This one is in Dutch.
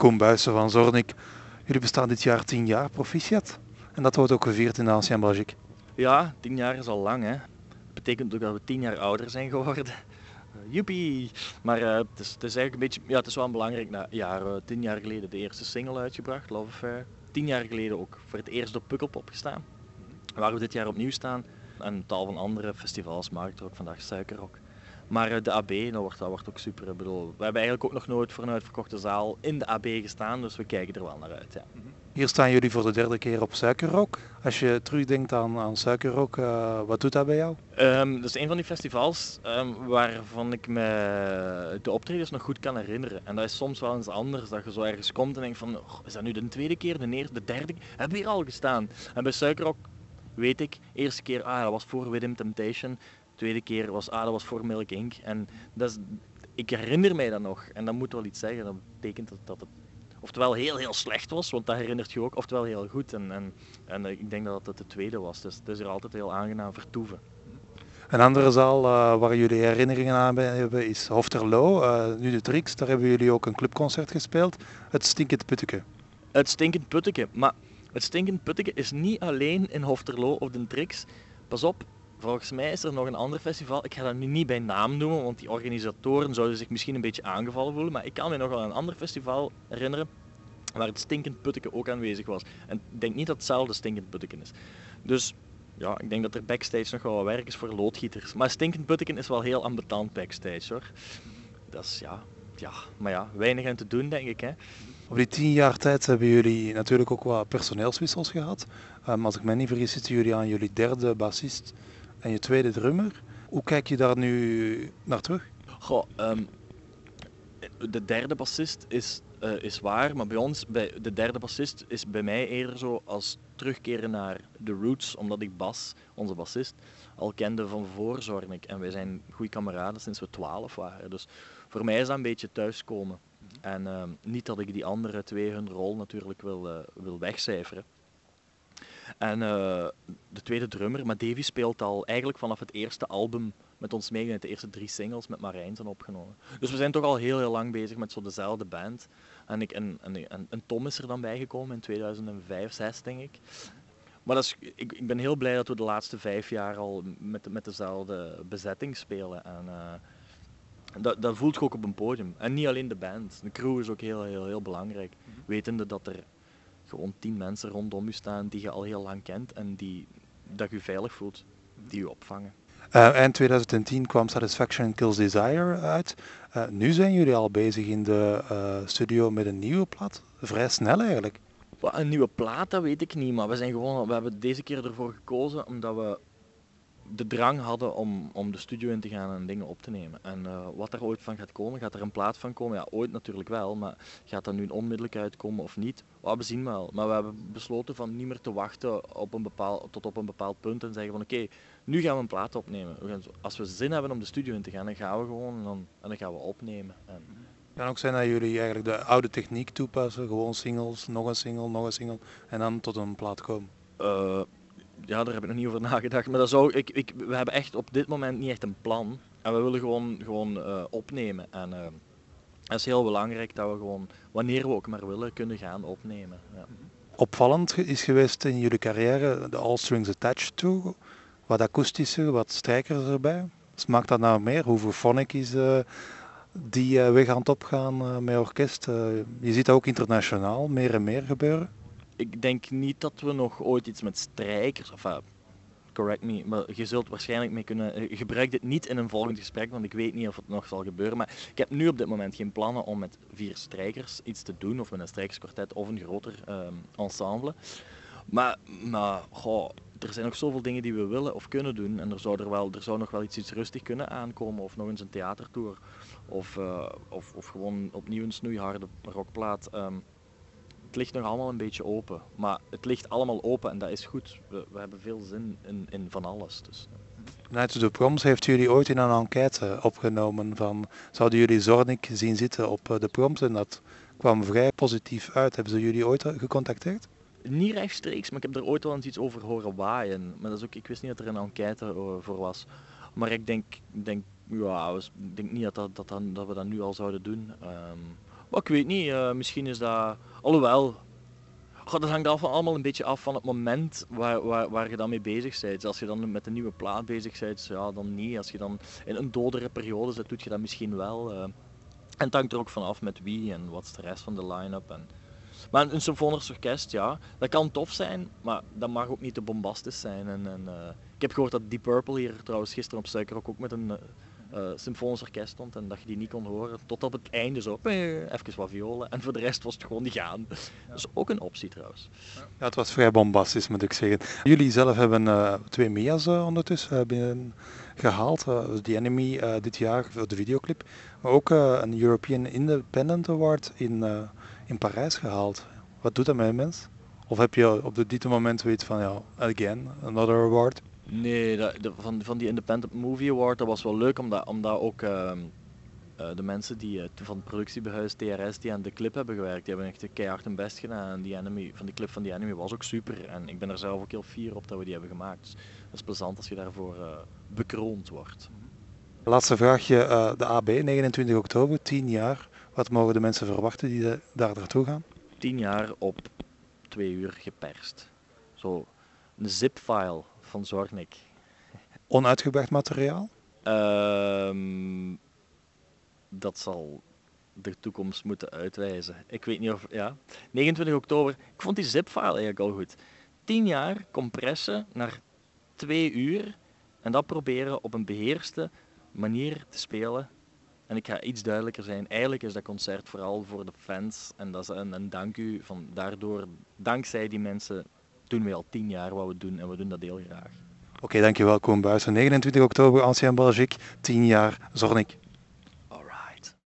Koen Buijsen van Zornik, jullie bestaan dit jaar tien jaar, proficiat. En dat wordt ook gevierd in de Ancien Belgique. Ja, tien jaar is al lang hè. Dat betekent ook dat we tien jaar ouder zijn geworden. Uh, joepie! Maar uh, het, is, het, is, eigenlijk een beetje, ja het is wel een belangrijk na, jaar. Tien jaar geleden de eerste single uitgebracht, Love Affair. Tien jaar geleden ook voor het eerst op Pukkelpop gestaan. Waar we dit jaar opnieuw staan. En tal van andere festivals, Marktrock, vandaag Suikerrock. Maar eh, de AB, dat wordt, dat wordt ook super. Ik bedoel, we hebben eigenlijk ook nog nooit voor een uitverkochte zaal in de AB gestaan, dus we kijken er wel naar uit. Ja. Mhm. Hier staan jullie voor de derde keer op Suikerrock. Als je terugdenkt aan, aan Suikerrock, uh, wat doet dat bij jou? Um, dat is een van die festivals um, waarvan ik me de optredens nog goed kan herinneren. En dat is soms wel eens anders, dat je zo ergens komt en denkt van, oh, is dat nu de tweede keer, de eerste, de derde keer? Hebben we hier al gestaan? En bij Suikerrock weet ik, eerste keer, ah dat was voor With Temptation tweede keer was, dat was voor Milk Inc. En dat is, ik herinner mij dat nog. En dat moet wel iets zeggen. Dat betekent dat, dat het oftewel heel, heel slecht was, want dat herinnert je ook, oftewel heel goed. En, en, en ik denk dat het de tweede was. Dus het is er altijd heel aangenaam vertoeven. Een andere zaal uh, waar jullie herinneringen aan hebben is Hofterlo. Uh, nu de Trix, daar hebben jullie ook een clubconcert gespeeld. Het Stinkend Putteke. Het Stinkend Putteke. Maar het Stinkend Putteke is niet alleen in Hofterlo of de Trix. Pas op, Volgens mij is er nog een ander festival. Ik ga dat nu niet bij naam noemen, want die organisatoren zouden zich misschien een beetje aangevallen voelen. Maar ik kan me nog wel een ander festival herinneren waar het stinkend putteke ook aanwezig was. En ik denk niet dat hetzelfde stinkend putteken is. Dus ja, ik denk dat er backstage nog wel wat werk is voor loodgieters. Maar stinkend putteken is wel heel ambetant backstage hoor. Dat is ja, ja, maar ja, weinig aan te doen denk ik hè. Op die tien jaar tijd hebben jullie natuurlijk ook wat personeelswissels gehad. Um, als ik me niet vergis zitten jullie aan jullie derde bassist en je tweede drummer. Hoe kijk je daar nu naar terug? Goh, um, de derde bassist is, uh, is waar, maar bij ons, bij de derde bassist is bij mij eerder zo als terugkeren naar de roots, omdat ik Bas, onze bassist, al kende van voor Zornik. En wij zijn goede kameraden sinds we twaalf waren. Dus voor mij is dat een beetje thuiskomen. En uh, niet dat ik die andere twee hun rol natuurlijk wil, uh, wil wegcijferen. En uh, de tweede drummer, maar Davy speelt al eigenlijk vanaf het eerste album met ons mee. De eerste drie singles met Marijn zijn opgenomen. Dus we zijn toch al heel, heel lang bezig met zo dezelfde band. En, ik, en, en, en, Tom is er dan bijgekomen in 2005, 2006 denk ik. Maar dat is, ik, ik ben heel blij dat we de laatste vijf jaar al met, met dezelfde bezetting spelen. En, uh, dat, dat voelt je ook op een podium. En niet alleen de band. De crew is ook heel, heel, heel belangrijk. Mhm. Wetende dat er gewoon tien mensen rondom je staan die je al heel lang kent en die, dat je veilig voelt, die je opvangen. Uh, eind 2010 kwam Satisfaction Kills Desire uit. Uh, nu zijn jullie al bezig in de uh, studio met een nieuwe plaat. Vrij snel eigenlijk. Een nieuwe plaat, dat weet ik niet. Maar we, zijn gewoon, we hebben deze keer ervoor gekozen omdat we de drang hadden om, om de studio in te gaan en dingen op te nemen. En uh, wat er ooit van gaat komen, gaat er een plaat van komen? Ja, ooit natuurlijk wel, maar gaat dat nu onmiddellijk uitkomen of niet? we zien wel. Maar we hebben besloten van niet meer te wachten op een bepaald, tot op een bepaald punt en zeggen van oké, nu gaan we een plaat opnemen. We gaan, als we zin hebben om de studio in te gaan, dan gaan we gewoon en dan, en dan gaan we opnemen. En, het kan ook zijn dat jullie eigenlijk de oude techniek toepassen, gewoon singles, nog een single, nog een single en dan tot een plaat komen. Uh, ja, daar heb ik nog niet over nagedacht. Maar dat zou, ik, ik, we hebben echt op dit moment niet echt een plan. En we willen gewoon, gewoon uh, opnemen. En uh, het is heel belangrijk dat we gewoon, wanneer we ook maar willen, kunnen gaan opnemen. Ja. Opvallend is geweest in jullie carrière de All Strings Attached toe. Wat akoestische, wat strijkers erbij. Smaakt dat nou meer? Hoeveel phonic is uh, die weg aan het opgaan met orkest? je ziet dat ook internationaal meer en meer gebeuren ik denk niet dat we nog ooit iets met strijkers, of uh, correct me, maar je zult waarschijnlijk mee kunnen, eh, gebruik dit niet in een volgend gesprek, want ik weet niet of het nog zal gebeuren, maar ik heb nu op dit moment geen plannen om met vier strijkers iets te doen, of met een strijkerskwartet of een groter um, ensemble. Maar, goh, er zijn nog zoveel dingen die we willen of kunnen doen. En er zou, er wel, er zou nog wel iets, iets rustig kunnen aankomen. Of nog eens een theatertour. Of, uh, of, of gewoon opnieuw een snoeiharde rockplaat. Um, het ligt nog allemaal een beetje open. Maar het ligt allemaal open en dat is goed. We, we hebben veel zin in, in van alles. Dus. Vanuit de proms heeft jullie ooit in een enquête opgenomen van zouden jullie Zornik zien zitten op eh, de proms en dat kwam vrij positief uit. Hebben ze jullie ooit gecontacteerd? Niet rechtstreeks, maar ik heb er ooit wel eens iets over horen waaien. Maar dat is ook, ik wist niet dat er een enquête eh, voor was. Maar ik denk, denk, ja, ik denk niet dat, dat, dat, dat we dat nu al zouden doen. Um, Maar ik weet niet, eh, misschien is dat... Alhoewel, dat hangt allemaal een beetje af van het moment waar, waar, waar je dan mee bezig bent. Als je dan met een nieuwe plaat bezig bent, ja, dan niet. Als je dan in een dodere periode zit, doe je dat misschien wel. eh. En het hangt er ook vanaf met wie en wat is de rest van de line-up. En... Maar een symfonisch orkest, ja, dat kan tof zijn, maar dat mag ook niet te bombastisch zijn. En, en, eh, ik heb gehoord dat Deep Purple hier trouwens gisteren op Suikerok ook met een eh, symfonisch orkest stond en dat je die niet kon horen. Tot op het einde zo, even wat violen en voor de rest was het gewoon niet gaan. Dat is ook een optie trouwens. Ja, het was vrij bombastisch, moet ik zeggen. Jullie zelf hebben eh, twee Mia's eh, ondertussen binnen gehaald. eh, The Enemy dit jaar voor de videoclip. Maar ook een European Independent Award in, in Parijs gehaald. Wat doet dat met een mens? Of heb je op dit moment zoiets van, ja, again, another award? Nee, dat, de- van, van die Independent Movie Award, dat was wel leuk, omdat, omdat ook ehm, eh, de mensen die eh, van het productiebehuis TRS die aan de clip hebben gewerkt, die hebben echt keihard hun best gedaan. En die anime, van die clip van die anime was ook super. En ik ben er zelf ook heel fier op dat we die hebben gemaakt. Dus dat is plezant als je daarvoor eh, bekroond wordt. Laatste vraagje, de AB, 29 oktober, 10 jaar. Wat mogen de mensen verwachten die de- daar naartoe gaan? Tien jaar op twee uur geperst. Zo een zip-file van Zornik. Onuitgebracht materiaal? Ehm, dat zal de toekomst moeten uitwijzen. Ik weet niet of, ja. 29 oktober. Ik vond die zip-file eigenlijk al goed. 10 jaar compressen naar 2 uur en dat proberen op een beheerste manier te spelen. En ik ga iets duidelijker zijn. Eigenlijk is dat concert vooral voor de fans en dat is een, een dank u. Van daardoor, dankzij die mensen, doen we al 10 jaar wat we doen en we doen dat heel graag. Oké, dankjewel Koen Buijsen. 29 oktober, Ancien Belgique, 10 jaar Zornik.